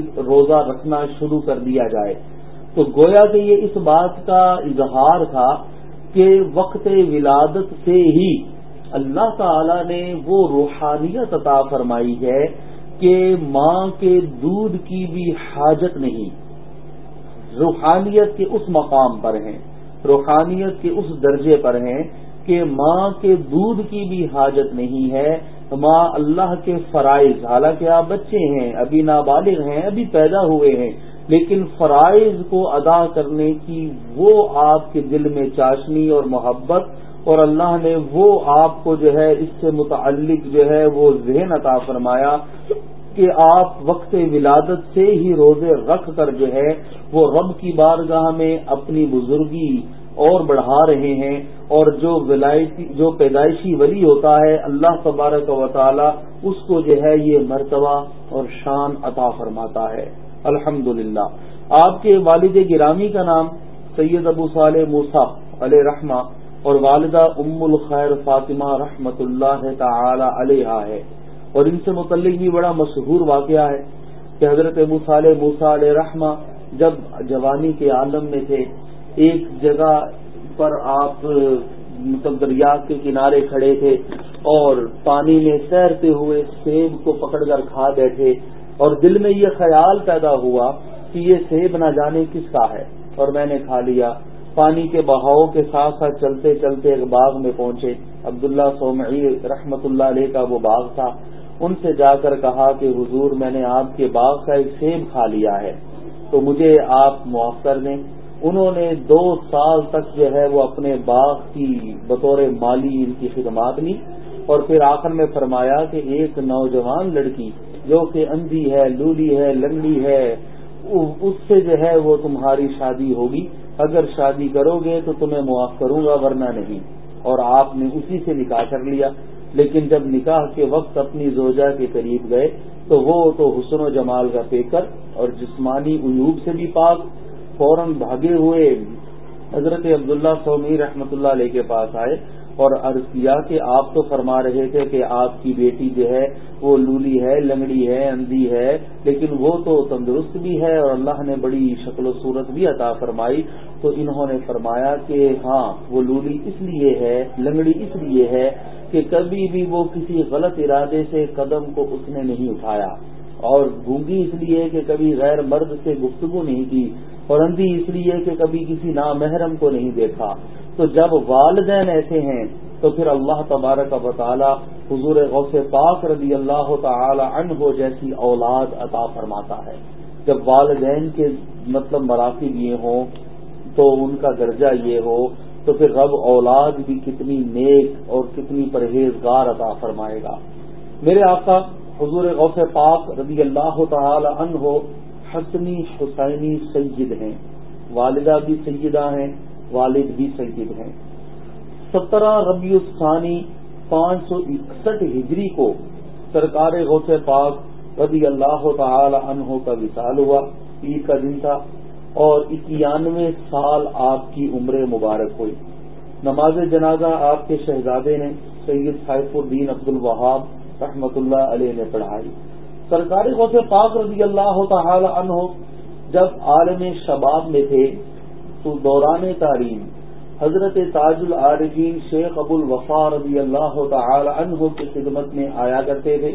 روزہ رکھنا شروع کر دیا جائے۔ تو گویا کہ یہ اس بات کا اظہار تھا کہ وقت ولادت سے ہی اللہ تعالی نے وہ روحانیت عطا فرمائی ہے کہ ماں کے دودھ کی بھی حاجت نہیں۔ روحانیت کے اس مقام پر ہیں، روحانیت کے اس درجے پر ہیں کہ ماں کے دودھ کی بھی حاجت نہیں ہے۔ ماں اللہ کے فرائض، حالانکہ آپ بچے ہیں، ابھی نابالغ ہیں، ابھی پیدا ہوئے ہیں، لیکن فرائض کو ادا کرنے کی وہ آپ کے دل میں چاشنی اور محبت اور اللہ نے وہ آپ کو جو ہے اس سے متعلق جو ہے وہ ذہن عطا فرمایا کہ آپ وقت ولادت سے ہی روزے رکھ کر جو ہے وہ رب کی بارگاہ میں اپنی بزرگی اور بڑھا رہے ہیں اور جو ولایتی جو پیدائشی ولی ہوتا ہے، اللہ تبارک و تعالی اس کو جو ہے یہ مرتبہ اور شان عطا فرماتا ہے۔ الحمد آپ کے والد گرامی کا نام سید ابو صالح موسا علیہ رحمہ اور والدہ ام الخیر فاطمہ رحمت اللہ تعالی علیہ ہے۔ اور ان سے متعلق بھی بڑا مشہور واقعہ ہے کہ حضرت ابو صالح موسا علیہ رحمہ جب جوانی کے عالم میں تھے ایک جگہ پر آپ مطلب دریا کے کنارے کھڑے تھے اور پانی میں سیرتے ہوئے سیب کو پکڑ کر کھا بیٹھے اور دل میں یہ خیال پیدا ہوا کہ یہ سیب نہ جانے کس کا ہے اور میں نے کھا لیا۔ پانی کے بہاؤ کے ساتھ ساتھ چلتے چلتے ایک باغ میں پہنچے۔ عبداللہ سومعی رحمت اللہ علیہ کا وہ باغ تھا۔ ان سے جا کر کہا کہ حضور میں نے آپ کے باغ کا ایک سیب کھا لیا ہے۔ تو مجھے آپ معاف کر دیں۔ انہوں نے دو سال تک جو ہے وہ اپنے باغ کی بطور مالی ان کی خدمات لی اور پھر آخر میں فرمایا کہ ایک نوجوان لڑکی جو کہ اندھی ہے، لولی ہے، لنگڑی ہے، اس سے جو ہے وہ تمہاری شادی ہوگی۔ اگر شادی کرو گے تو تمہیں معاف کروں گا، ورنہ نہیں۔ اور آپ نے اسی سے نکاح کر لیا۔ لیکن جب نکاح کے وقت اپنی زوجہ کے قریب گئے تو وہ تو حسن و جمال کا پیکر اور جسمانی عیوب سے بھی پاک۔ فوراً بھاگے ہوئے حضرت عبداللہ سومی رحمۃ اللہ علیہ کے پاس آئے اور عرض کیا کہ آپ تو فرما رہے تھے کہ آپ کی بیٹی جو ہے وہ لولی ہے، لنگڑی ہے، اندھی ہے، لیکن وہ تو تندرست بھی ہے اور اللہ نے بڑی شکل و صورت بھی عطا فرمائی۔ تو انہوں نے فرمایا کہ ہاں وہ لولی اس لیے ہے، لنگڑی اس لیے ہے کہ کبھی بھی وہ کسی غلط ارادے سے قدم کو اس نے نہیں اٹھایا۔ اور گونگی اس لیے کہ کبھی غیر مرد سے گفتگو نہیں کی اور اندھی اس لیے کہ کبھی کسی نامحرم کو نہیں دیکھا۔ تو جب والدین ایسے ہیں، تو پھر اللہ تبارک و تعالی حضور غوث پاک رضی اللہ تعالی عنہ جیسی اولاد عطا فرماتا ہے۔ جب والدین کے مطلب مراکب یہ ہوں، تو ان کا درجہ یہ ہو، تو پھر رب اولاد بھی کتنی نیک اور کتنی پرہیزگار عطا فرمائے گا۔ میرے آقا حضور غوث پاک رضی اللہ تعالی عنہ حسنی حسینی سید ہیں۔ والدہ بھی سیدہ ہیں، والد بھی سید ہیں۔ سترہ ربیع الثانی پانچ سو اکسٹھ ہجری کو سرکار غوث پاک رضی اللہ تعالی عنہ کا وصال ہوا، عید کا دن تھا اور اکیانوے سال آپ کی عمر مبارک ہوئی۔ نماز جنازہ آپ کے شہزادے نے سید سائف الدین عبد الوہاب رحمت اللہ علیہ نے پڑھائی۔ سرکاری غوث پاک رضی اللہ تعالی عنہ جب عالم شباب میں تھے، تو دوران تعلیم حضرت تاج العارفین شیخ ابو الوفا رضی اللہ تعالی عنہ کی خدمت میں آیا کرتے تھے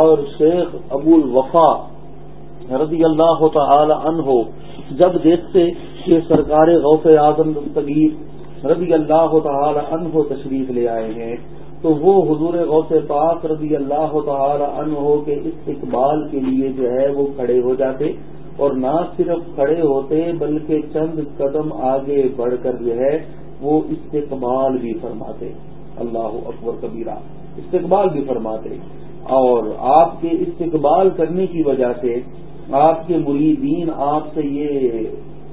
اور شیخ ابو الوفا رضی اللہ تعالی عنہ جب دیکھتے کہ سرکار غوث اعظم دستگیر رضی اللہ تعالی عنہ تشریف لے آئے ہیں تو وہ حضور غوث پاک رضی اللہ تعالی عنہ کے استقبال کے لیے جو ہے وہ کھڑے ہو جاتے اور نہ صرف کھڑے ہوتے بلکہ چند قدم آگے بڑھ کر جو ہے وہ استقبال بھی فرماتے۔ اللہ اکبر کبیرہ۔ استقبال بھی فرماتے۔ اور آپ کے استقبال کرنے کی وجہ سے آپ کے مریدین آپ سے یہ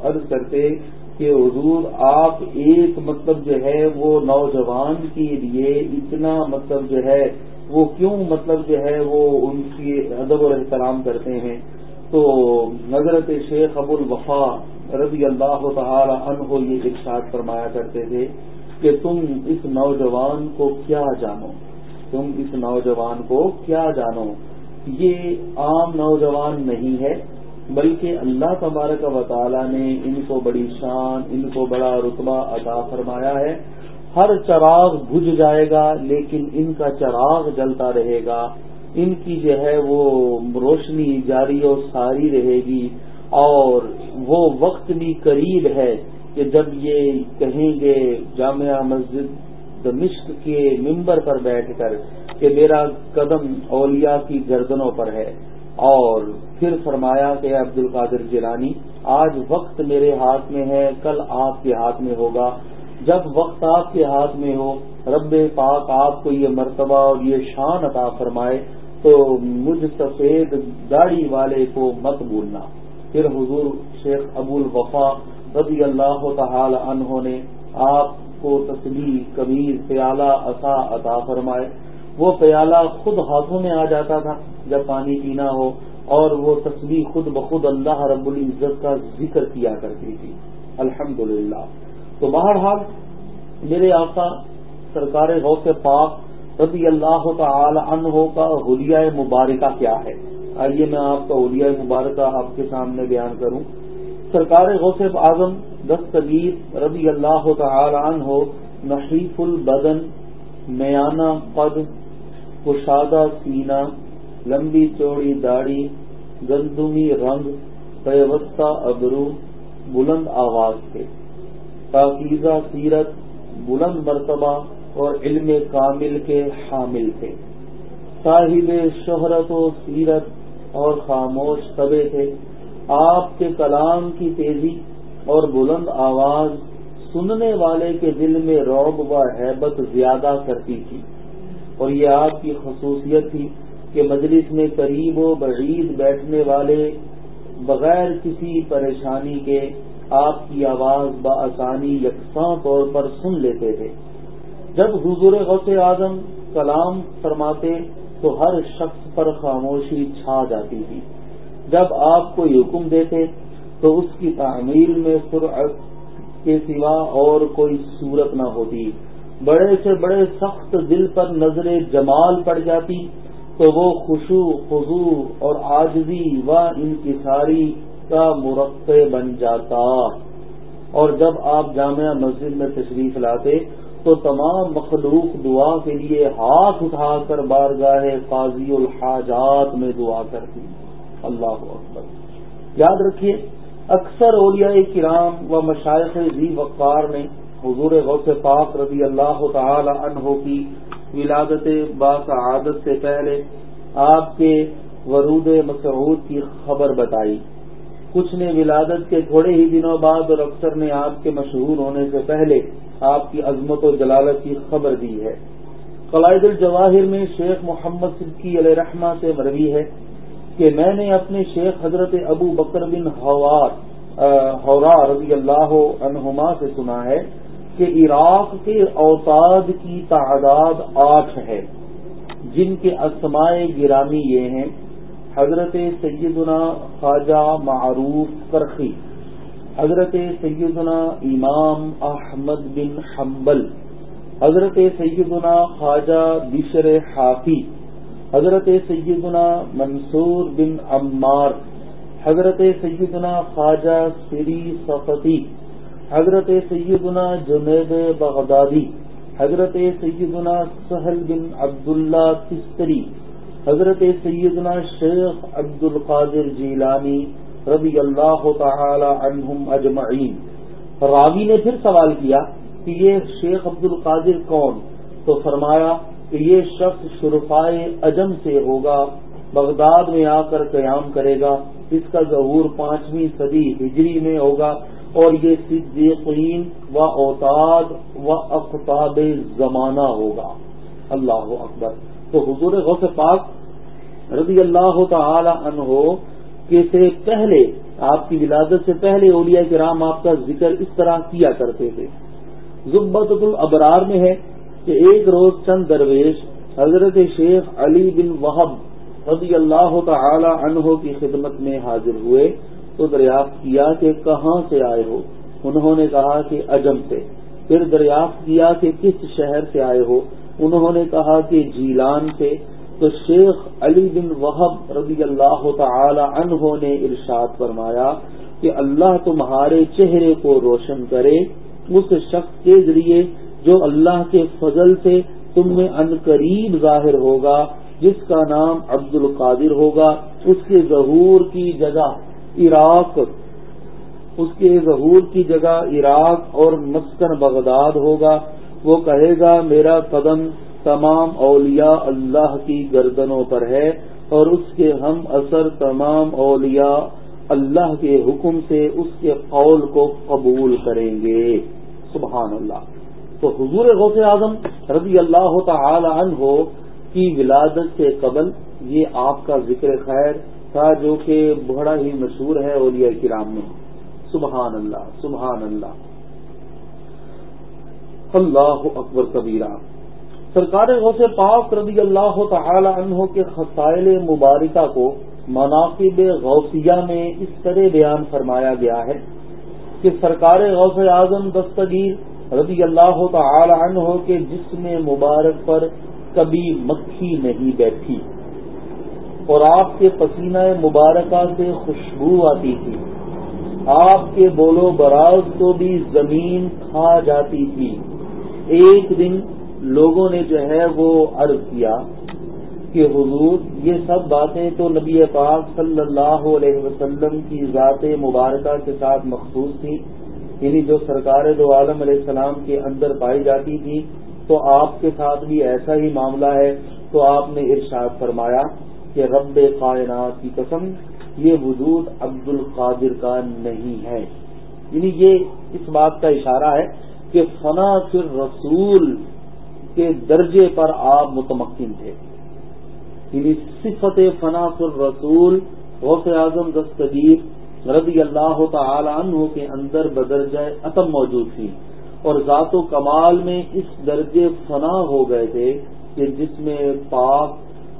عرض کرتے کہ حضور آپ ایک مطلب جو ہے وہ نوجوان کے لیے اتنا مطلب جو ہے وہ کیوں مطلب جو ہے وہ ان کی ادب و احترام کرتے ہیں؟ تو نظرت شیخ ابو الوفا رضی اللہ تعالی عنہ یہ ارشاد فرمایا کرتے تھے کہ تم اس نوجوان کو کیا جانو؟ تم اس نوجوان کو کیا جانو؟ یہ عام نوجوان نہیں ہے۔ بلکہ اللہ تبارک و تعالی نے ان کو بڑی شان، ان کو بڑا رتبہ عطا فرمایا ہے۔ ہر چراغ بجھ جائے گا، لیکن ان کا چراغ جلتا رہے گا۔ ان کی جو ہے وہ روشنی جاری اور ساری رہے گی۔ اور وہ وقت بھی قریب ہے کہ جب یہ کہیں گے جامعہ مسجد دمشق کے ممبر پر بیٹھ کر کہ میرا قدم اولیاء کی گردنوں پر ہے۔ اور پھر فرمایا کہ عبد القادر جیلانی، آج وقت میرے ہاتھ میں ہے، کل آپ کے ہاتھ میں ہوگا۔ جب وقت آپ کے ہاتھ میں ہو، رب پاک آپ کو یہ مرتبہ اور یہ شان عطا فرمائے، تو مجھ سفید داڑھی والے کو مت بھولنا۔ پھر حضور شیخ ابو الوفا رضی اللہ تعالی عنہ نے آپ کو تصویر کبیر، پیالہ اصا عطا فرمائے۔ وہ پیالہ خود ہاتھوں میں آ جاتا تھا۔ جب پانی پینا ہو اور وہ تصویر خود بخود اللہ رب العزت کا ذکر کیا کرتی تھی۔ الحمد تو بہرحال میرے آقا سرکار غوث پاک رضی اللہ تعالی عنہ کا حلیہ مبارکہ کیا ہے۔ آئیے میں آپ کا حلیہ مبارکہ آپ کے سامنے بیان کروں۔ سرکار غوث اعظم دستگیر رضی اللہ تعالی عنہ نحیف البدن میانہ قد کشادہ سینہ لمبی چوڑی داڑھی، گندمی رنگ، پیوستہ ابرو، بلند آواز تھے پاکیزہ سیرت، بلند مرتبہ اور علم کامل کے حامل تھے۔ صاحب شہرت و سیرت اور خاموش طبے تھے۔ آپ کے کلام کی تیزی اور بلند آواز سننے والے کے دل میں روب و حیبت زیادہ کرتی تھی۔ اور یہ آپ کی خصوصیت تھی۔ کہ مجلس میں قریب و بعید بیٹھنے والے بغیر کسی پریشانی کے آپ کی آواز بآسانی یکساں طور پر سن لیتے تھے۔ جب حضور غوث اعظم کلام فرماتے تو ہر شخص پر خاموشی چھا جاتی تھی۔ جب آپ کو حکم دیتے تو اس کی تعمیل میں سرعت کے سوا اور کوئی صورت نہ ہوتی۔ بڑے سے بڑے سخت دل پر نظر جمال پڑ جاتی۔ تو وہ خوشو خزو اور آجزی و انکساری کا مرقع بن جاتا۔ اور جب آپ جامعہ مسجد میں تشریف لاتے تو تمام مخلوق دعا کے لیے ہاتھ اٹھا کر بارگاہ قاضی الحاجات میں دعا کرتی اللہ اکبر۔ یاد رکھیے، اکثر اولیاء کرام و مشائق ذی وقار نے حضور غوث پاک رضی اللہ تعالی عنہ کی ولادت باسعادت سے پہلے آپ کے ورود مسعود کی خبر بتائی۔ کچھ نے ولادت کے تھوڑے ہی دنوں بعد اور اکثر نے آپ کے مشہور ہونے سے پہلے آپ کی عظمت و جلالت کی خبر دی ہے۔ قلائد الجواہر میں شیخ محمد صدقی علیہ رحمہ سے مروی ہے کہ میں نے اپنے شیخ حضرت ابو بکر بن ہورا رضی اللہ عنہما سے سنا ہے کہ عراق کے اوتاد کی تعداد آٹھ ہے، جن کے اسمائے گرامی یہ ہیں، حضرت سیدنا خواجہ معروف کرخی، حضرت سیدنا امام احمد بن حنبل، حضرت سیدنا خواجہ بشر حافی، حضرت سیدنا منصور بن عمار، حضرت سیدنا خواجہ سری سفتی حضرت سیدنا جنید بغدادی، حضرت سیدنا سہل بن عبداللہ تستری حضرت سیدنا شیخ عبد القادر جیلانی رضی اللہ تعالی عنہم اجمعین۔ راوی نے پھر سوال کیا کہ یہ شیخ عبد القادر کون؟ تو فرمایا کہ یہ شخص شرفائے اجم سے ہوگا، بغداد میں آ کر قیام کرے گا، اس کا ظہور پانچویں صدی ہجری میں ہوگا اور یہ صدیقین و اوتاد و اقتاب زمانہ ہوگا۔ اللہ اکبر۔ تو حضور غوث پاک رضی اللہ تعالی عنہ کے سے پہلے، آپ کی ولادت سے پہلے اولیاء کرام آپ کا ذکر اس طرح کیا کرتے تھے۔ ضبط الابرار میں ہے کہ ایک روز چند درویش حضرت شیخ علی بن وحب رضی اللہ تعالی عنہ کی خدمت میں حاضر ہوئے۔ تو دریافت کیا کہ کہاں سے آئے ہو؟ انہوں نے کہا کہ اجم سے۔ پھر دریافت کیا کہ کس شہر سے آئے ہو؟ انہوں نے کہا کہ جیلان سے۔ تو شیخ علی بن وحب رضی اللہ تعالی عنہ نے ارشاد فرمایا کہ اللہ تمہارے چہرے کو روشن کرے اس شخص کے ذریعے جو اللہ کے فضل سے تم میں ان قریب ظاہر ہوگا، جس کا نام عبد القادر ہوگا، اس کے ظہور کی جگہ۔ عراق، اس کے ظہور کی جگہ عراق اور مسکن بغداد ہوگا۔ وہ کہے گا، میرا قدم تمام اولیاء اللہ کی گردنوں پر ہے اور اس کے ہم اثر تمام اولیاء اللہ کے حکم سے اس کے قول کو قبول کریں گے۔ سبحان اللہ۔ تو حضور غوث اعظم رضی اللہ تعالی عنہ کی ولادت سے قبل یہ آپ کا ذکر خیر تھا جو کہ بڑا ہی مشہور ہے اولیاء کرام میں۔ سبحان اللہ سبحان اللہ۔ اللہ اکبر کبیرہ۔ سرکار غوث پاک رضی اللہ تعالی عنہ کے خسائل مبارکہ کو مناقب غوثیہ میں اس طرح بیان فرمایا گیا ہے کہ سرکار غوث اعظم دستگیر رضی اللہ تعالی عنہ کے جسم مبارک پر کبھی مکھی نہیں بیٹھی۔ اور آپ کے پسینہ مبارکہ سے خوشبو آتی تھی۔ آپ کے بولو براز کو بھی زمین کھا جاتی تھی۔ ایک دن لوگوں نے جو ہے وہ عرض کیا کہ حضور، یہ سب باتیں تو نبی پاک صلی اللہ علیہ وسلم کی ذات مبارکہ کے ساتھ مخصوص تھی یعنی جو سرکار دو عالم علیہ السلام کے اندر پائی جاتی تھی، تو آپ کے ساتھ بھی ایسا ہی معاملہ ہے، تو آپ نے ارشاد فرمایا۔ کہ رب کائنات کی قسم، یہ وجود عبد القادر کا نہیں ہے۔ یعنی یہ اس بات کا اشارہ ہے کہ فنا فر رسول کے درجے پر آپ متمکن تھے۔ یعنی صفت فنا فر رسول غوث اعظم دستگیر رضی اللہ تعالی عنہ کے اندر بدرجہ عتم موجود تھی۔ اور ذات و کمال میں اس درجے فنا ہو گئے تھے کہ جس میں پاک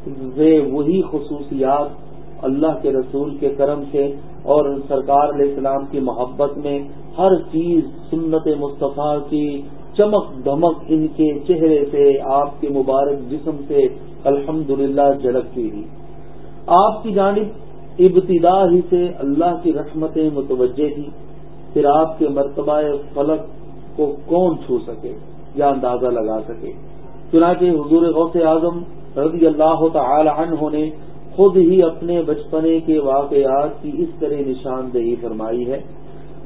وہی خصوصیات اللہ کے رسول کے کرم سے اور سرکار علیہ السلام کی محبت میں ہر چیز سنت مصطفیٰ کی چمک دمک ان کے چہرے سے، آپ کے مبارک جسم سے الحمد للہ جھلکتی تھی آپ کی جانب ابتدا ہی سے اللہ کی رحمتیں متوجہ تھی۔ پھر آپ کے مرتبہ فلک کو کون چھو سکے یا اندازہ لگا سکے؟ چنانچہ حضور غوث اعظم رضی اللہ تعالی عنہ نے خود ہی اپنے بچپنے کے واقعات کی اس طرح نشاندہی فرمائی ہے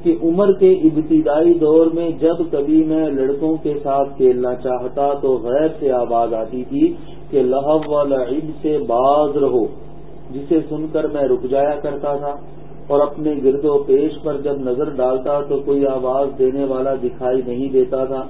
کہ عمر کے ابتدائی دور میں جب کبھی میں لڑکوں کے ساتھ کھیلنا چاہتا تو غیر سے آواز آتی تھی کہ لہب و لعب سے باز رہو، جسے سن کر میں رک جایا کرتا تھا اور اپنے گرد و پیش پر جب نظر ڈالتا تو کوئی آواز دینے والا دکھائی نہیں دیتا تھا۔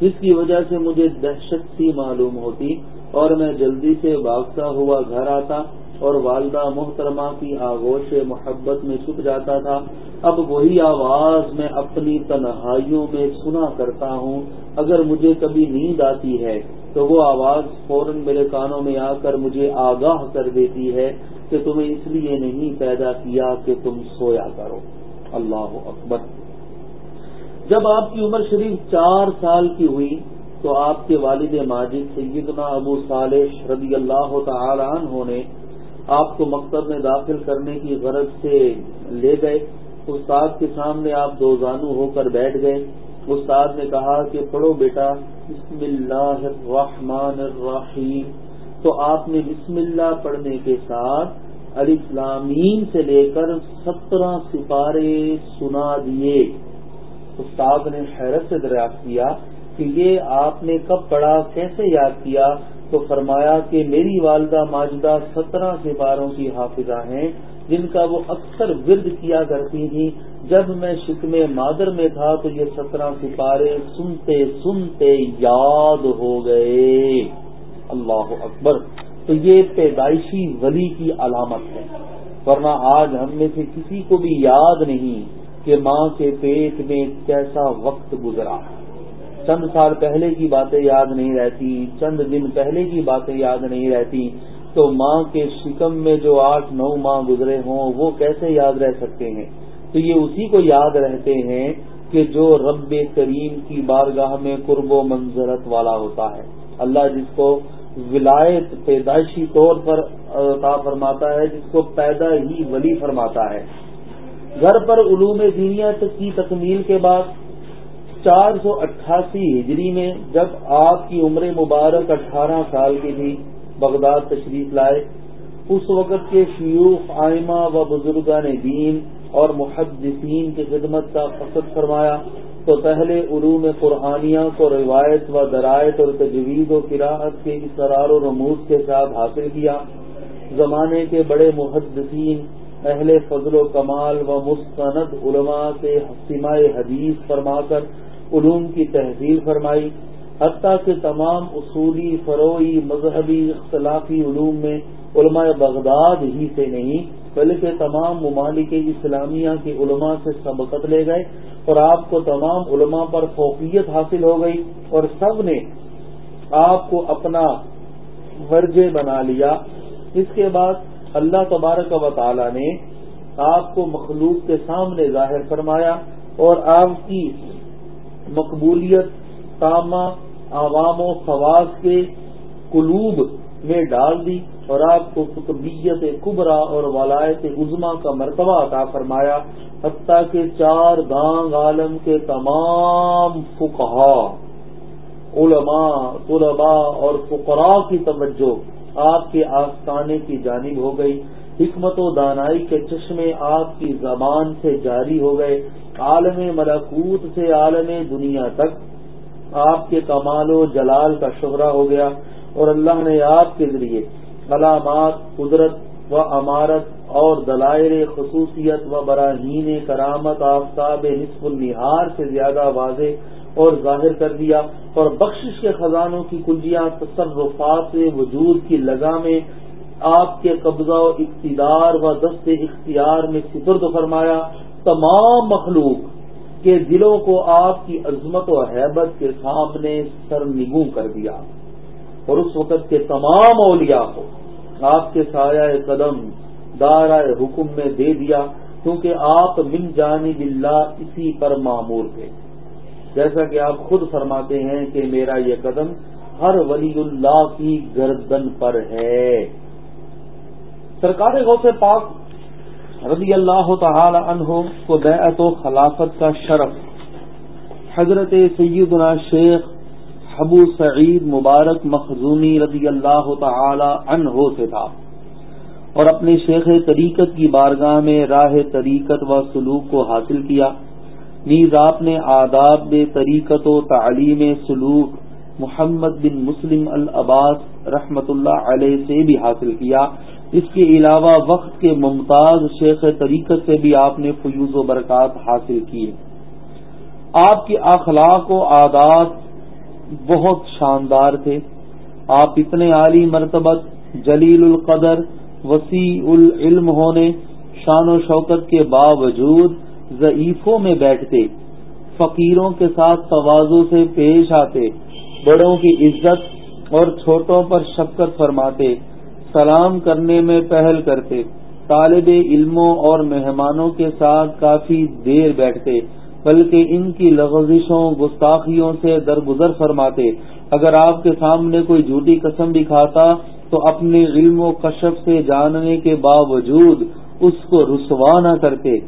جس کی وجہ سے مجھے دہشت سی معلوم ہوتی اور میں جلدی سے بھاگتا ہوا گھر آتا اور والدہ محترمہ کی آغوش محبت میں چھپ جاتا تھا۔ اب وہی آواز میں اپنی تنہائیوں میں سنا کرتا ہوں۔ اگر مجھے کبھی نیند آتی ہے تو وہ آواز فوراً میرے کانوں میں آ کر مجھے آگاہ کر دیتی ہے کہ تمہیں اس لیے نہیں پیدا کیا کہ تم سویا کرو۔ اللہ اکبر۔ جب آپ کی عمر شریف چار سال کی ہوئی تو آپ کے والد ماجد سیدنا ابو صالح رضی اللہ تعالی عنہ نے آپ کو مکتب میں داخل کرنے کی غرض سے لے گئے۔ استاد کے سامنے آپ دو زانو ہو کر بیٹھ گئے۔ استاد نے کہا کہ پڑھو بیٹا، بسم اللہ الرحمن الرحیم۔ تو آپ نے بسم اللہ پڑھنے کے ساتھ علی اسلامین سے لے کر سترہ سپارے سنا دیے۔ استاد نے حیرت سے دریافت کیا کہ یہ آپ نے کب پڑھا، کیسے یاد کیا؟ تو فرمایا کہ میری والدہ ماجدہ سترہ سپاروں کی حافظہ ہیں، جن کا وہ اکثر ورد کیا کرتی تھی جب میں شکم مادر میں تھا تو یہ سترہ سپارے سنتے سنتے یاد ہو گئے۔ اللہ اکبر۔ تو یہ پیدائشی ولی کی علامت ہے۔ ورنہ آج ہم میں سے کسی کو بھی یاد نہیں کہ ماں کے پیٹ میں کیسا وقت گزرا۔ چند سال پہلے کی باتیں یاد نہیں رہتی، چند دن پہلے کی باتیں یاد نہیں رہتی، تو ماں کے شکم میں جو آٹھ نو ماہ گزرے ہوں، وہ کیسے یاد رہ سکتے ہیں؟ تو یہ اسی کو یاد رہتے ہیں کہ جو رب کریم کی بارگاہ میں قرب و منظرت والا ہوتا ہے۔ اللہ جس کو ولایت، پیدائشی طور پر عطا فرماتا ہے، جس کو پیدا ہی ولی فرماتا ہے۔ گھر پر علوم دینیا کی تکمیل کے بعد چار سو اٹھاسی ہجری میں جب آپ کی عمر مبارک اٹھارہ سال کی تھی، بغداد تشریف لائے، اس وقت کے شیوخ آئمہ و بزرگان دین اور محدثین کی خدمت کا فقط فرمایا، تو پہلے علوم قرآنیہ کو روایت و درائت اور تجویز و قراءت کے اصرار و رموز کے ساتھ حاصل کیا۔ زمانے کے بڑے محدثین، اہل فضل و کمال و مستند علماء سے حسمہ حدیث فرما کر علوم کی تحزیر فرمائی، حتیٰ کہ تمام اصولی فروئی مذہبی، اختلافی علوم میں علماء بغداد ہی سے نہیں، بلکہ تمام ممالک اسلامیہ کے علماء سے سبقت لے گئے اور آپ کو تمام علماء پر فوقیت حاصل ہو گئی اور سب نے آپ کو اپنا ورجے بنا لیا۔ اس کے بعد اللہ تبارک و تعالی نے آپ کو مخلوق کے سامنے ظاہر فرمایا اور آپ کی مقبولیت تامہ عوام و خواص کے قلوب میں ڈال دی اور آپ کو قطبیت کبرا اور ولایت عظما کا مرتبہ عطا فرمایا، حتیٰ کہ چار گانگ عالم کے تمام فقہا، علماء، طلباء اور فقراء کی توجہ آپ کے آستانے کی جانب ہو گئی۔ حکمت و دانائی کے چشمے آپ کی زبان سے جاری ہو گئے۔ عالم ملکوت سے عالم دنیا تک آپ کے کمال و جلال کا شہرا ہو گیا اور اللہ نے آپ کے ذریعے علامات قدرت و عمارت اور دلائر خصوصیت و براہین کرامت آفتاب نصف النہار سے زیادہ واضح اور ظاہر کر دیا اور بخشش کے خزانوں کی کنجیاں تصرفات وجود کی لگا میں آپ کے قبضہ و اقتدار و دست اختیار میں سپرد فرمایا تمام مخلوق کے دلوں کو آپ کی عظمت و حیبت کے سامنے سرنگوں کر دیا۔ اور اس وقت کے تمام اولیاء کو آپ کے سایہ قدم دارہ حکم میں دے دیا، کیونکہ آپ من جانب اللہ اسی پر معمور تھے۔ جیسا کہ آپ خود فرماتے ہیں کہ میرا یہ قدم ہر ولی اللہ کی گردن پر ہے۔ سرکار غوث پاک رضی اللہ تعالی عنہ کو بیعت و خلافت کا شرف۔ حضرت سیدنا شیخ ابو سعید مبارک مخزومی رضی اللہ تعالی عنہ سے تھا اور اپنے شیخ طریقت کی بارگاہ میں راہ طریقت و سلوک کو حاصل کیا۔ نیز آپ نے آداب، طریقت و تعلیم سلوک محمد بن مسلم العباس رحمت اللہ علیہ سے بھی حاصل کیا۔ اس کے علاوہ وقت کے ممتاز شیخ طریقت سے بھی آپ نے فیوز و برکات حاصل کیے آپ کے اخلاق و عادات بہت شاندار تھے۔ آپ اتنے عالی مرتبت جلیل القدر، وسیع العلم ہونے، شان و شوکت کے باوجود ضعیفوں میں بیٹھتے، فقیروں کے ساتھ توازو سے پیش آتے، بڑوں کی عزت اور چھوٹوں پر شفقت فرماتے۔ سلام کرنے میں پہل کرتے، طالب علموں اور مہمانوں کے ساتھ کافی دیر بیٹھتے، بلکہ ان کی لغزشوں، گستاخیوں سے درگزر فرماتے۔ اگر آپ کے سامنے کوئی جھوٹی قسم بھی کھاتا تو اپنے علم و کشف سے جاننے کے باوجود اس کو رسوا نہ کرتے۔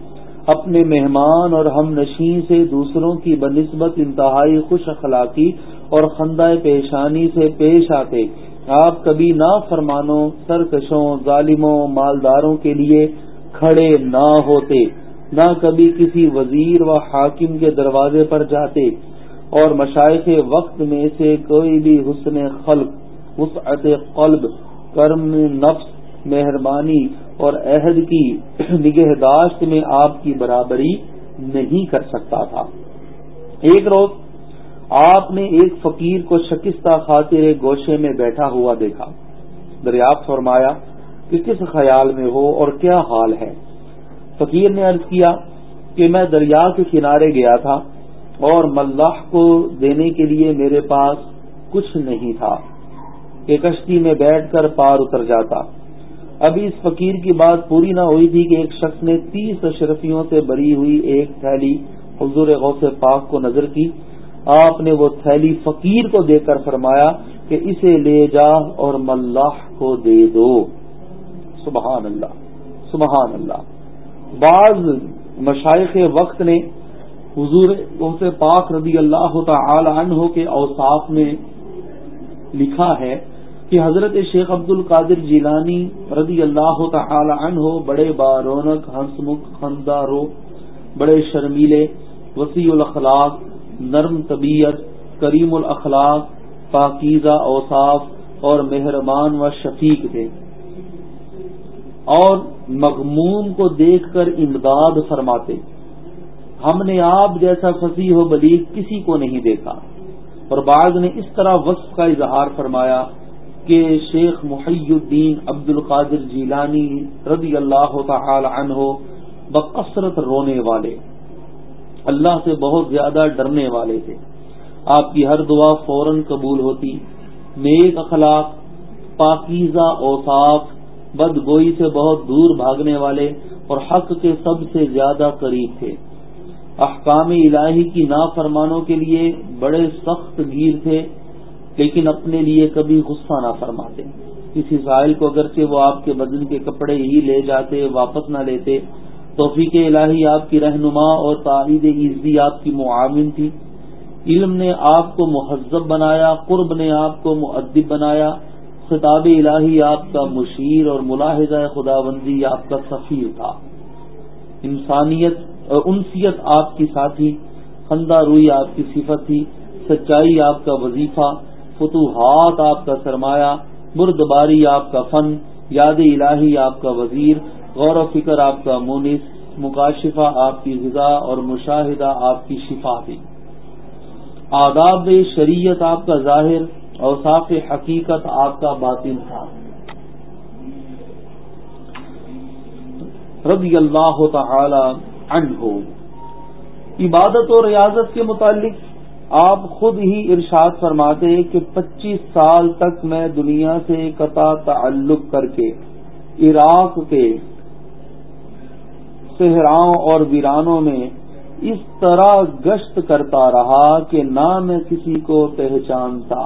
اپنے مہمان اور ہم نشین سے دوسروں کی بنسبت انتہائی خوش اخلاقی اور خندہ پیشانی سے پیش آتے۔ آپ کبھی نہ فرمانوں سرکشوں، ظالموں، مالداروں کے لیے کھڑے نہ ہوتے، نہ کبھی کسی وزیر و حاکم کے دروازے پر جاتے، اور مشائق وقت میں سے کوئی بھی حسن خلق، وسعت قلب، کرم، نفس، مہربانی اور عہد کی نگہداشت میں آپ کی برابری نہیں کر سکتا تھا۔ ایک روز آپ نے ایک فقیر کو شکستہ خاطر گوشے میں بیٹھا ہوا دیکھا۔ دریافت فرمایا کہ کس خیال میں ہو اور کیا حال ہے۔ فقیر نے عرض کیا کہ میں دریا کے کنارے گیا تھا اور ملاح کو دینے کے لیے میرے پاس کچھ نہیں تھا۔ کہ کشتی میں بیٹھ کر پار اتر جاتا۔ ابھی اس فقیر کی بات پوری نہ ہوئی تھی کہ ایک شخص نے تیس اشرفیوں سے بری ہوئی ایک تھیلی حضور غوث پاک کو نظر کی۔ آپ نے وہ تھیلی فقیر کو دے کر فرمایا کہ اسے لے جا اور ملاح کو دے دو۔ سبحان اللہ سبحان اللہ۔ بعض مشائق وقت نے حضور پاک رضی اللہ تعالی عنہ کے اوصاف میں لکھا ہے کہ حضرت شیخ عبد القادر جیلانی رضی اللہ تعالی عنہ بڑے بارونق ہنسمکھ خندارو بڑے شرمیلے، وسیع الاخلاق نرم طبیعت، کریم الاخلاق، پاکیزہ اوصاف اور مہربان و شفیق تھے اور مغموم کو دیکھ کر امداد فرماتے۔ ہم نے آپ جیسا فصیح و بلیغ کسی کو نہیں دیکھا۔ اور بعض نے اس طرح وصف کا اظہار فرمایا کہ شیخ محی الدین عبد القادر جیلانی رضی اللہ تعالی عنہ بکثرت رونے والے۔ اللہ سے بہت زیادہ ڈرنے والے تھے۔ آپ کی ہر دعا فوراً قبول ہوتی۔ نیک اخلاق، پاکیزہ اوساف بد گوئی سے بہت دور بھاگنے والے اور حق کے سب سے زیادہ قریب تھے۔ احکام الہی کی نافرمانوں کے لیے بڑے سخت گیر تھے، لیکن اپنے لیے کبھی غصہ نہ فرماتے۔ کسی ساحل کو اگرچہ وہ آپ کے بدن کے کپڑے ہی لے جاتے، واپس نہ لیتے توفیق الہی آپ کی رہنما اور تعید عزی آپ کی معاون تھی۔ علم نے آپ کو مہذب بنایا، قرب نے آپ کو معدب بنایا۔ خطاب الہی آپ کا مشیر اور ملاحظہ خدا بندی آپ کا سفیر تھا۔ انسانیت اور انسیت آپ کی ساتھی، خندہ روئی آپ کی صفت تھی۔ سچائی آپ کا وظیفہ، فتوحات آپ کا سرمایہ، بردباری آپ کا فن، یاد الہی آپ کا وزیر۔ غور و فکر آپ کا مونس، مکاشفہ آپ کی غذا اور مشاہدہ آپ کی شفا تھی آداب شریعت آپ کا ظاہر اوصاف حقیقت آپ کا باطن تھا۔ رضی اللہ تعالی عنہ۔ عبادت و ریاضت کے متعلق آپ خود ہی ارشاد فرماتے کہ پچیس سال تک میں دنیا سے قطع تعلق کر کے، عراق کے صحراؤں اور ویرانوں میں اس طرح گشت کرتا رہا کہ نہ میں کسی کو پہچانتا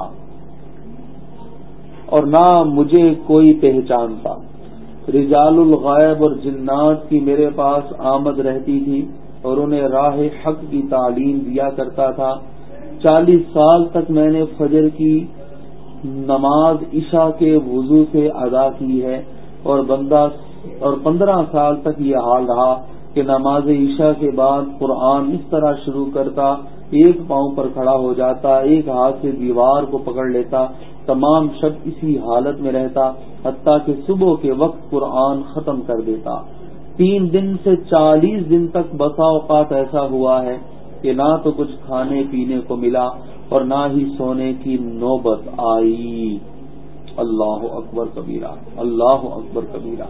اور نہ مجھے کوئی پہچانتا۔ رجال الغائب اور جنات کی میرے پاس آمد رہتی تھی اور انہیں راہ حق کی تعلیم دیا کرتا تھا۔ چالیس سال تک میں نے فجر کی نماز عشاء کے وضو سے ادا کی ہے اور بندہ اور پندرہ سال تک یہ حال رہا کہ نماز عشاء کے بعد قرآن اس طرح شروع کرتا، ایک پاؤں پر کھڑا ہو جاتا، ایک ہاتھ سے دیوار کو پکڑ لیتا، تمام شب اسی حالت میں رہتا، حتیٰ کہ صبح کے وقت قرآن ختم کر دیتا۔ تین دن سے چالیس دن تک بسا اوقات ایسا ہوا ہے کہ نہ تو کچھ کھانے پینے کو ملا اور نہ ہی سونے کی نوبت آئی۔ اللہ اکبر کبیرہ، اللہ اکبر کبیرہ۔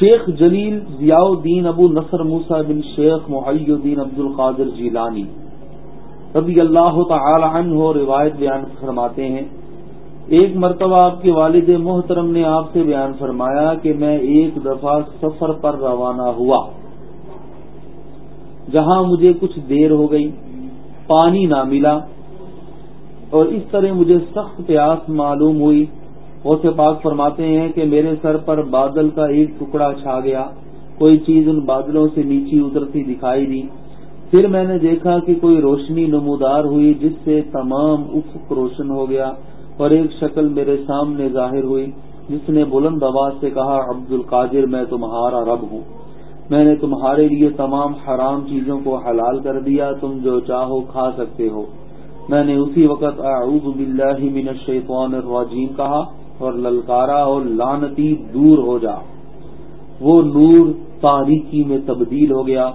شیخ جلیل ضیاء الدین ابو نصر موسا بن شیخ محی الدین عبد القادر جیلانی رضی اللہ تعالی عنہ روایت بیان فرماتے ہیں۔ ایک مرتبہ آپ کے والد محترم نے آپ سے بیان فرمایا کہ میں ایک دفعہ سفر پر روانہ ہوا۔ جہاں مجھے کچھ دیر ہو گئی، پانی نہ ملا اور اس طرح مجھے سخت پیاس معلوم ہوئی۔ غوث پاک فرماتے ہیں کہ میرے سر پر بادل کا ایک ٹکڑا چھا گیا۔ کوئی چیز ان بادلوں سے نیچی اترتی دکھائی دی۔ پھر میں نے دیکھا کہ کوئی روشنی نمودار ہوئی جس سے تمام افق روشن ہو گیا اور ایک شکل میرے سامنے ظاہر ہوئی، جس نے بلند آواز سے کہا عبد القادر میں تمہارا رب ہوں۔ میں نے تمہارے لیے تمام حرام چیزوں کو حلال کر دیا، تم جو چاہو کھا سکتے ہو۔ میں نے اسی وقت اعوذ باللہ من الشیطان الرجیم کہا اور للکارا اور لانتی دور ہو جا۔ وہ نور تاریکی میں تبدیل ہو گیا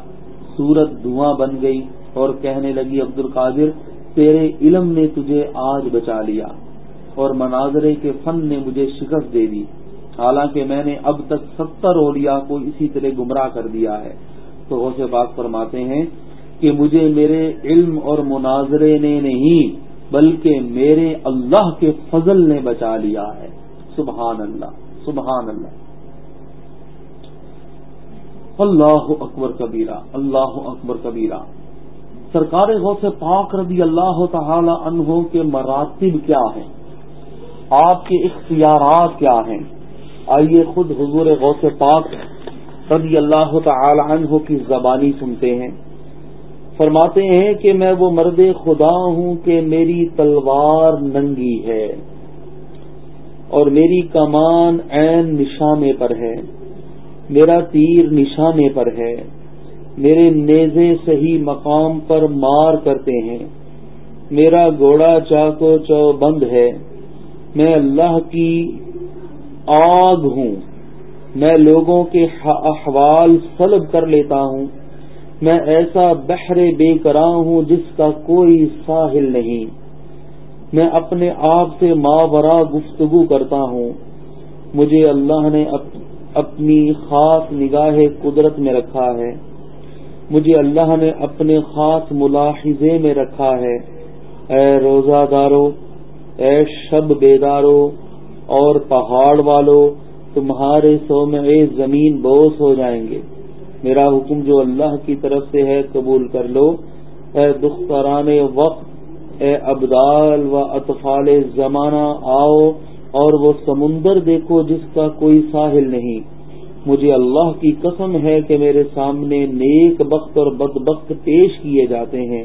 سورت دھواں بن گئی اور کہنے لگی عبد القادر تیرے علم نے تجھے آج بچا لیا اور مناظرے کے فن نے مجھے شکست دے دی۔ حالانکہ میں نے اب تک ستر اولیا کو اسی طرح گمراہ کر دیا ہے تو غوث بات فرماتے ہیں کہ مجھے میرے علم اور مناظرے نے نہیں، بلکہ میرے اللہ کے فضل نے بچا لیا ہے۔ سبحان اللہ سبحان اللہ اللہ اکبر کبیرہ، اللہ اکبر کبیرہ۔ سرکار غوث پاک رضی اللہ تعالی عنہ کے مراتب کیا ہیں؟ آپ کے اختیارات کیا ہیں؟ آئیے خود حضور غوث پاک رضی اللہ تعالی عنہ کی زبانی سنتے ہیں۔ فرماتے ہیں کہ میں وہ مرد خدا ہوں کہ میری تلوار ننگی ہے۔ اور میری کمان عین نشانے پر ہے، میرا تیر نشانے پر ہے، میرے نیزے صحیح مقام پر مار کرتے ہیں، میرا گھوڑا چاکو چو بند ہے، میں اللہ کی آگ ہوں، میں لوگوں کے احوال سلب کر لیتا ہوں، میں ایسا بحر بے کرا ہوں جس کا کوئی ساحل نہیں۔ میں اپنے آپ سے مابرا گفتگو کرتا ہوں۔ مجھے اللہ نے اپنی خاص نگاہ قدرت میں رکھا ہے۔ مجھے اللہ نے اپنے خاص ملاحظے میں رکھا ہے۔ اے روزہ دارو اے شب بیدارو اور پہاڑ والو تمہارے سو میں زمین بوس ہو جائیں گے۔ میرا حکم جو اللہ کی طرف سے ہے قبول کر لو۔ اے دختران وقت اے ابدال و اطفال زمانہ آؤ اور وہ سمندر دیکھو جس کا کوئی ساحل نہیں۔ مجھے اللہ کی قسم ہے کہ میرے سامنے نیک بخت اور بد بخت پیش کیے جاتے ہیں۔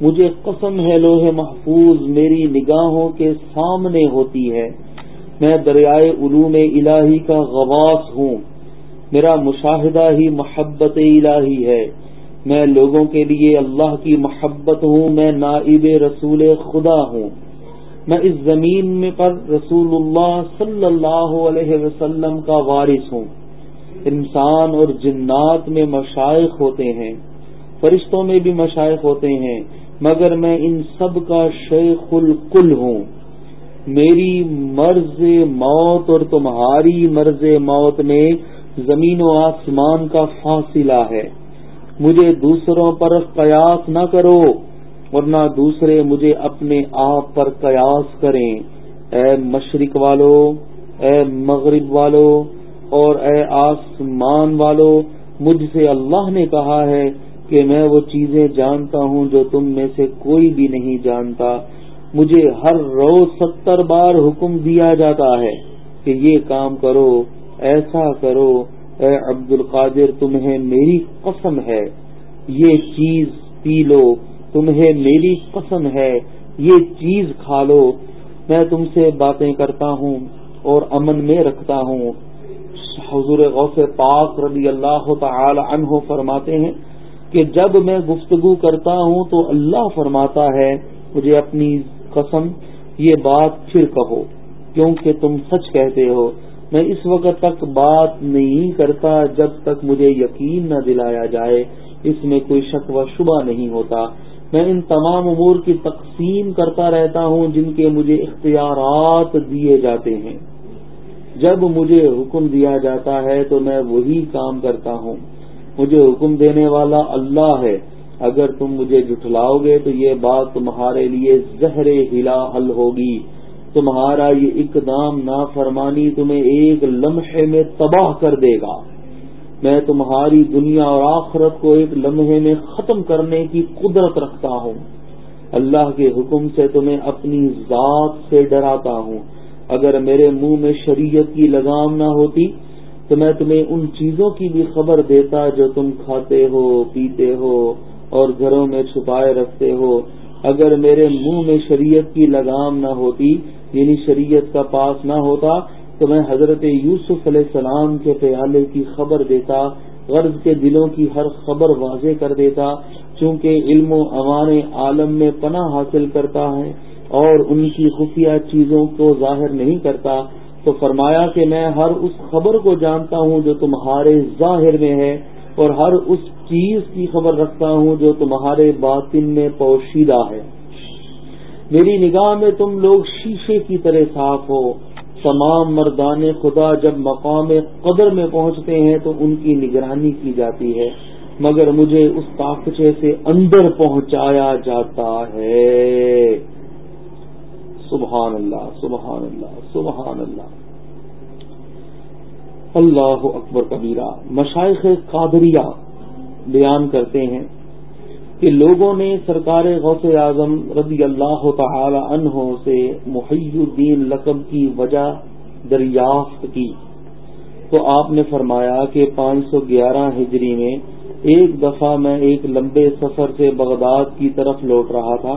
مجھے قسم ہے لوہے محفوظ میری نگاہوں کے سامنے ہوتی ہے۔ میں دریائے علوم الہی کا غواص ہوں۔ میرا مشاہدہ ہی محبت الہی ہے۔ میں لوگوں کے لیے اللہ کی محبت ہوں، میں نائب رسول خدا ہوں۔ میں اس زمین میں پر رسول اللہ صلی اللہ علیہ وسلم کا وارث ہوں۔ انسان اور جنات میں مشائق ہوتے ہیں، فرشتوں میں بھی مشائق ہوتے ہیں، مگر میں ان سب کا شیخ القل ہوں۔ میری مرض موت اور تمہاری مرض موت میں زمین و آسمان کا فاصلہ ہے۔ مجھے دوسروں پر قیاس نہ کرو، ورنہ دوسرے مجھے اپنے آپ پر قیاس کریں۔ اے مشرق والو، اے مغرب والو، اور اے آسمان والو، مجھ سے اللہ نے کہا ہے کہ میں وہ چیزیں جانتا ہوں جو تم میں سے کوئی بھی نہیں جانتا۔ مجھے ہر روز ستر بار حکم دیا جاتا ہے کہ یہ کام کرو، ایسا کرو اے عبد القادر تمہیں میری قسم ہے۔ یہ چیز پی لو، تمہیں میری قسم ہے۔ یہ چیز کھا لو۔ میں تم سے باتیں کرتا ہوں اور امن میں رکھتا ہوں۔ حضور غوث پاک رضی اللہ تعالی عنہ فرماتے ہیں کہ جب میں گفتگو کرتا ہوں تو اللہ فرماتا ہے، مجھے اپنی قسم، یہ بات پھر کہو، کیونکہ تم سچ کہتے ہو۔ میں اس وقت تک بات نہیں کرتا جب تک مجھے یقین نہ دلایا جائے، اس میں کوئی شک و شبہ نہیں ہوتا۔ میں ان تمام امور کی تقسیم کرتا رہتا ہوں جن کے مجھے اختیارات دیے جاتے ہیں۔ جب مجھے حکم دیا جاتا ہے تو میں وہی کام کرتا ہوں۔ مجھے حکم دینے والا اللہ ہے۔ اگر تم مجھے جٹلاؤ گے تو یہ بات تمہارے لیے زہر ہلا حل ہوگی۔ تمہارا یہ اقدام نافرمانی تمہیں ایک لمحے میں تباہ کر دے گا۔ میں تمہاری دنیا اور آخرت کو ایک لمحے میں ختم کرنے کی قدرت رکھتا ہوں۔ اللہ کے حکم سے تمہیں اپنی ذات سے ڈراتا ہوں۔ اگر میرے منہ میں شریعت کی لگام نہ ہوتی، تو میں تمہیں ان چیزوں کی بھی خبر دیتا جو تم کھاتے ہو، پیتے ہو اور گھروں میں چھپائے رکھتے ہو۔ اگر میرے منہ میں شریعت کی لگام نہ ہوتی یعنی شریعت کا پاس نہ ہوتا تو میں حضرت یوسف علیہ السلام کے پیالے کی خبر دیتا، غرض کے دلوں کی ہر خبر واضح کر دیتا، چونکہ علم و امان عالم میں پناہ حاصل کرتا ہے اور ان کی خفیہ چیزوں کو ظاہر نہیں کرتا۔ تو فرمایا کہ میں ہر اس خبر کو جانتا ہوں جو تمہارے ظاہر میں ہے اور ہر اس چیز کی خبر رکھتا ہوں جو تمہارے باطن میں پوشیدہ ہے۔ میری نگاہ میں تم لوگ شیشے کی طرح صاف ہو۔ تمام مردان خدا جب مقام قدر میں پہنچتے ہیں تو ان کی نگرانی کی جاتی ہے، مگر مجھے اس طاقچے سے اندر پہنچایا جاتا ہے۔ سبحان اللہ سبحان اللہ سبحان اللہ۔ اللہ اکبر کبیرہ مشائق قادریہ بیان کرتے ہیں۔ کہ لوگوں نے سرکار غوث اعظم رضی اللہ تعالی عنہ سے محی الدین لقب کی وجہ دریافت کی۔ تو آپ نے فرمایا کہ پانچ سو گیارہ ہجری میں ایک دفعہ میں ایک لمبے سفر سے بغداد کی طرف لوٹ رہا تھا۔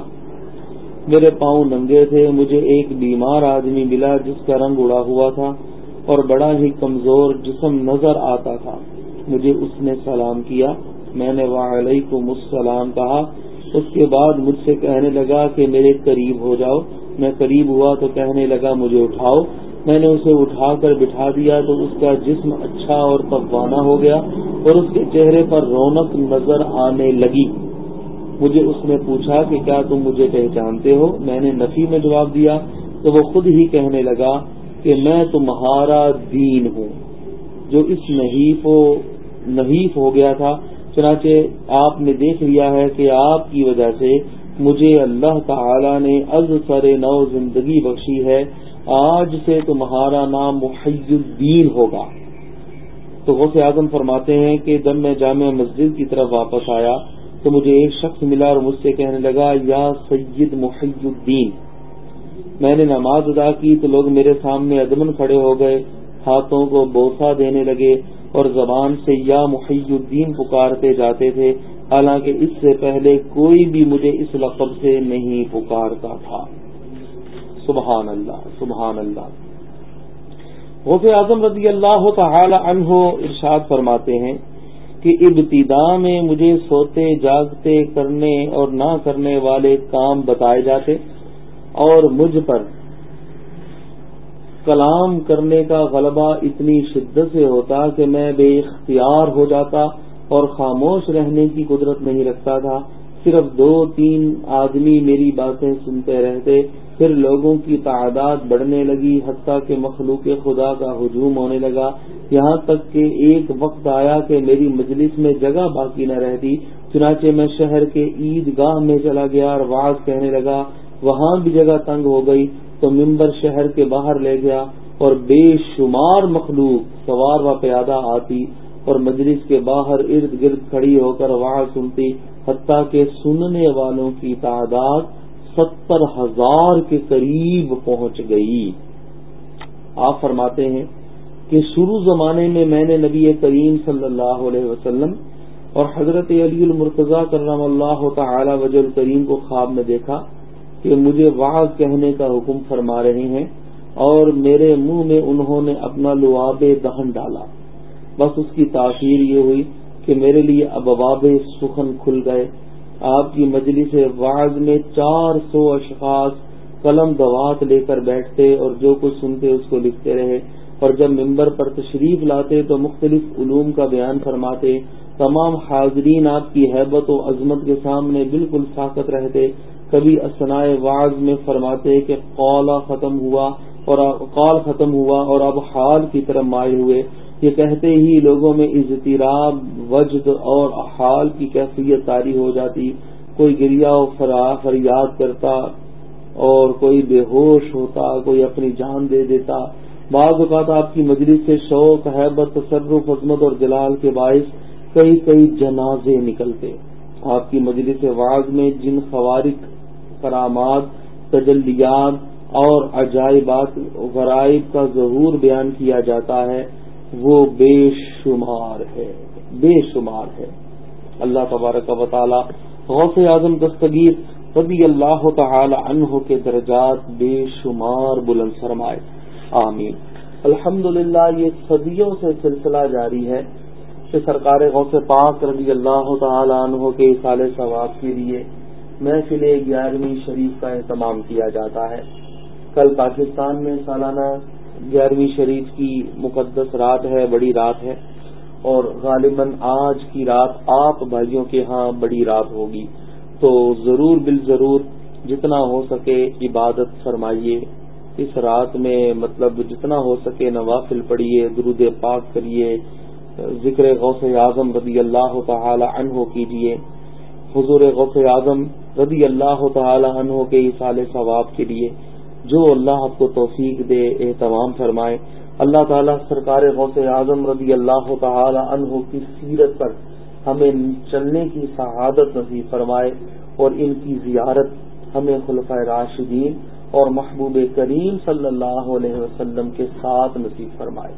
میرے پاؤں ننگے تھے، مجھے ایک بیمار آدمی ملا جس کا رنگ اڑا ہوا تھا اور بڑا ہی کمزور جسم نظر آتا تھا۔ مجھے اس نے سلام کیا۔ میں نے وعلیکم السلام کہا، اس کے بعد مجھ سے کہنے لگا کہ میرے قریب ہو جاؤ۔ میں قریب ہوا تو کہنے لگا، مجھے اٹھاؤ۔ میں نے اسے اٹھا کر بٹھا دیا تو اس کا جسم اچھا اور تبانہ ہو گیا اور اس کے چہرے پر رونق نظر آنے لگی۔ مجھے اس نے پوچھا کہ کیا تم مجھے پہچانتے ہو؟ میں نے نفی میں جواب دیا تو وہ خود ہی کہنے لگا کہ میں تمہارا دین ہوں۔ جو اس نحیف و نحیف ہو گیا تھا چنانچہ آپ نے دیکھ لیا ہے کہ آپ کی وجہ سے مجھے اللہ تعالی نے از سر نو زندگی بخشی ہے۔ آج سے تمہارا نام محی الدین ہوگا۔ تو غوث اعظم فرماتے ہیں کہ جب میں جامع مسجد کی طرف واپس آیا تو مجھے ایک شخص ملا اور مجھ سے کہنے لگا، یا سید محی الدین۔ میں نے نماز ادا کی تو لوگ میرے سامنے ادمن کھڑے ہو گئے، ہاتھوں کو بوسا دینے لگے۔ اور زبان سے یا محی الدین پکارتے جاتے تھے، حالانکہ اس سے پہلے کوئی بھی مجھے اس لقب سے نہیں پکارتا تھا۔ سبحان اللہ سبحان اللہ۔ غوث اعظم رضی اللہ تعالی عنہ ارشاد فرماتے ہیں کہ ابتدا میں مجھے سوتے، جاگتے، کرنے اور نہ کرنے والے کام بتائے جاتے اور مجھ پر کلام کرنے کا غلبہ اتنی شدت سے ہوتا کہ میں بے اختیار ہو جاتا اور خاموش رہنے کی قدرت نہیں رکھتا تھا۔ صرف دو تین آدمی میری باتیں سنتے رہتے، پھر لوگوں کی تعداد بڑھنے لگی، حتیٰ کہ مخلوق خدا کا ہجوم ہونے لگا۔ یہاں تک کہ ایک وقت آیا کہ میری مجلس میں جگہ باقی نہ رہتی، چنانچہ میں شہر کے عید گاہ میں چلا گیا اور واز کہنے لگا۔ وہاں بھی جگہ تنگ ہو گئی۔ تو ممبر شہر کے باہر لے گیا اور بے شمار مخلوق سوار و پیادہ آتی اور مجلس کے باہر ارد گرد کھڑی ہو کر وہاں سنتی، حتیٰ کہ سننے والوں کی تعداد ستر ہزار کے قریب پہنچ گئی۔ آپ فرماتے ہیں کہ شروع زمانے میں میں نے نبی کریم صلی اللہ علیہ وسلم اور حضرت علی المرتضی کرم اللہ تعالی وج الکریم کو خواب میں دیکھا۔ کہ مجھے واض کہنے کا حکم فرما رہے ہیں اور میرے منہ میں انہوں نے اپنا لواب دہن ڈالا۔ بس اس کی تاثیر یہ ہوئی کہ میرے لیے ابواب سخن کھل گئے۔ آپ کی مجلس واض میں چار سو اشخاص قلم دوات لے کر بیٹھتے اور جو کچھ سنتے اس کو لکھتے رہے۔ اور جب ممبر پر تشریف لاتے تو مختلف علوم کا بیان فرماتے۔ تمام حاضرین آپ کی حیبت و عظمت کے سامنے بالکل ساکت رہتے۔ کبھی اسنائے واض میں فرماتے کہ قولا ختم ہوا اور قول ختم ہوا اور اب حال کی طرف مائل ہوئے۔ یہ کہتے ہی لوگوں میں اضطراب، وجد اور حال کی کیفیت تاری ہو جاتی۔ کوئی گریا و فریاد کرتا اور کوئی بے ہوش ہوتا، کوئی اپنی جان دے دیتا۔ بعض اوقات آپ کی مجلس سے شوق، حیبت، تصرف، عظمت اور جلال کے باعث کئی کئی جنازے نکلتے۔ آپ کی مجلس واض میں جن خوارق کرامات تجلیات اور عجائبات، غرائب کا ضرور بیان کیا جاتا ہے، وہ بے شمار ہے، بے شمار ہے۔ اللہ تبارک و تعالی غوث اعظم دستگیر رضی اللہ تعالی عنہ کے درجات بے شمار بلند فرمائے۔ آمین۔ الحمد یہ صدیوں سے سلسلہ جاری ہے۔ کہ سرکار غوث پاک رضی اللہ تعالی عنہ کے سال ثواب کے لیے محفل گیارہویں شریف کا اہتمام کیا جاتا ہے۔ کل پاکستان میں سالانہ گیارہویں شریف کی مقدس رات ہے، بڑی رات ہے۔ اور غالباً آج کی رات آپ بھائیوں کے ہاں بڑی رات ہوگی۔ تو ضرور بال ضرور جتنا ہو سکے عبادت فرمائیے۔ اس رات میں مطلب جتنا ہو سکے نوافل پڑھیے، درود پاک کریے، ذکر غوث اعظم رضی اللہ تعالی عنہ کیجیے۔ حضور غوث اعظم رضی اللہ تعالی عنہ کے اصال ثواب کے لیے جو اللہ آپ کو توفیق دے، اہتمام فرمائے۔ اللہ تعالیٰ سرکار غوث اعظم رضی اللہ تعالی عنہ کی سیرت پر ہمیں چلنے کی سعادت نصیب فرمائے اور ان کی زیارت ہمیں خلفۂ راشدین اور محبوب کریم صلی اللہ علیہ وسلم کے ساتھ نصیب فرمائے۔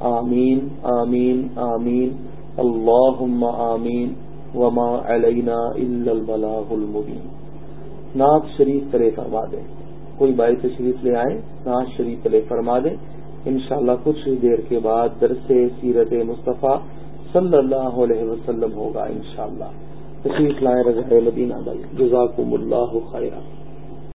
آمین آمین آمین۔ اللہ آمین۔ وما علینا البلاغ المبین نعت شریف کرے فرما دیں کوئی بائی تشریف لے آئیں نعت شریف لے فرما دیں انشاءاللہ کچھ دیر کے بعد درس سیرت مصطفیٰ صلی اللہ علیہ وسلم ہوگا انشاءاللہ۔ تشریف لائے رضا مدینہ جزاکم اللہ خیرہ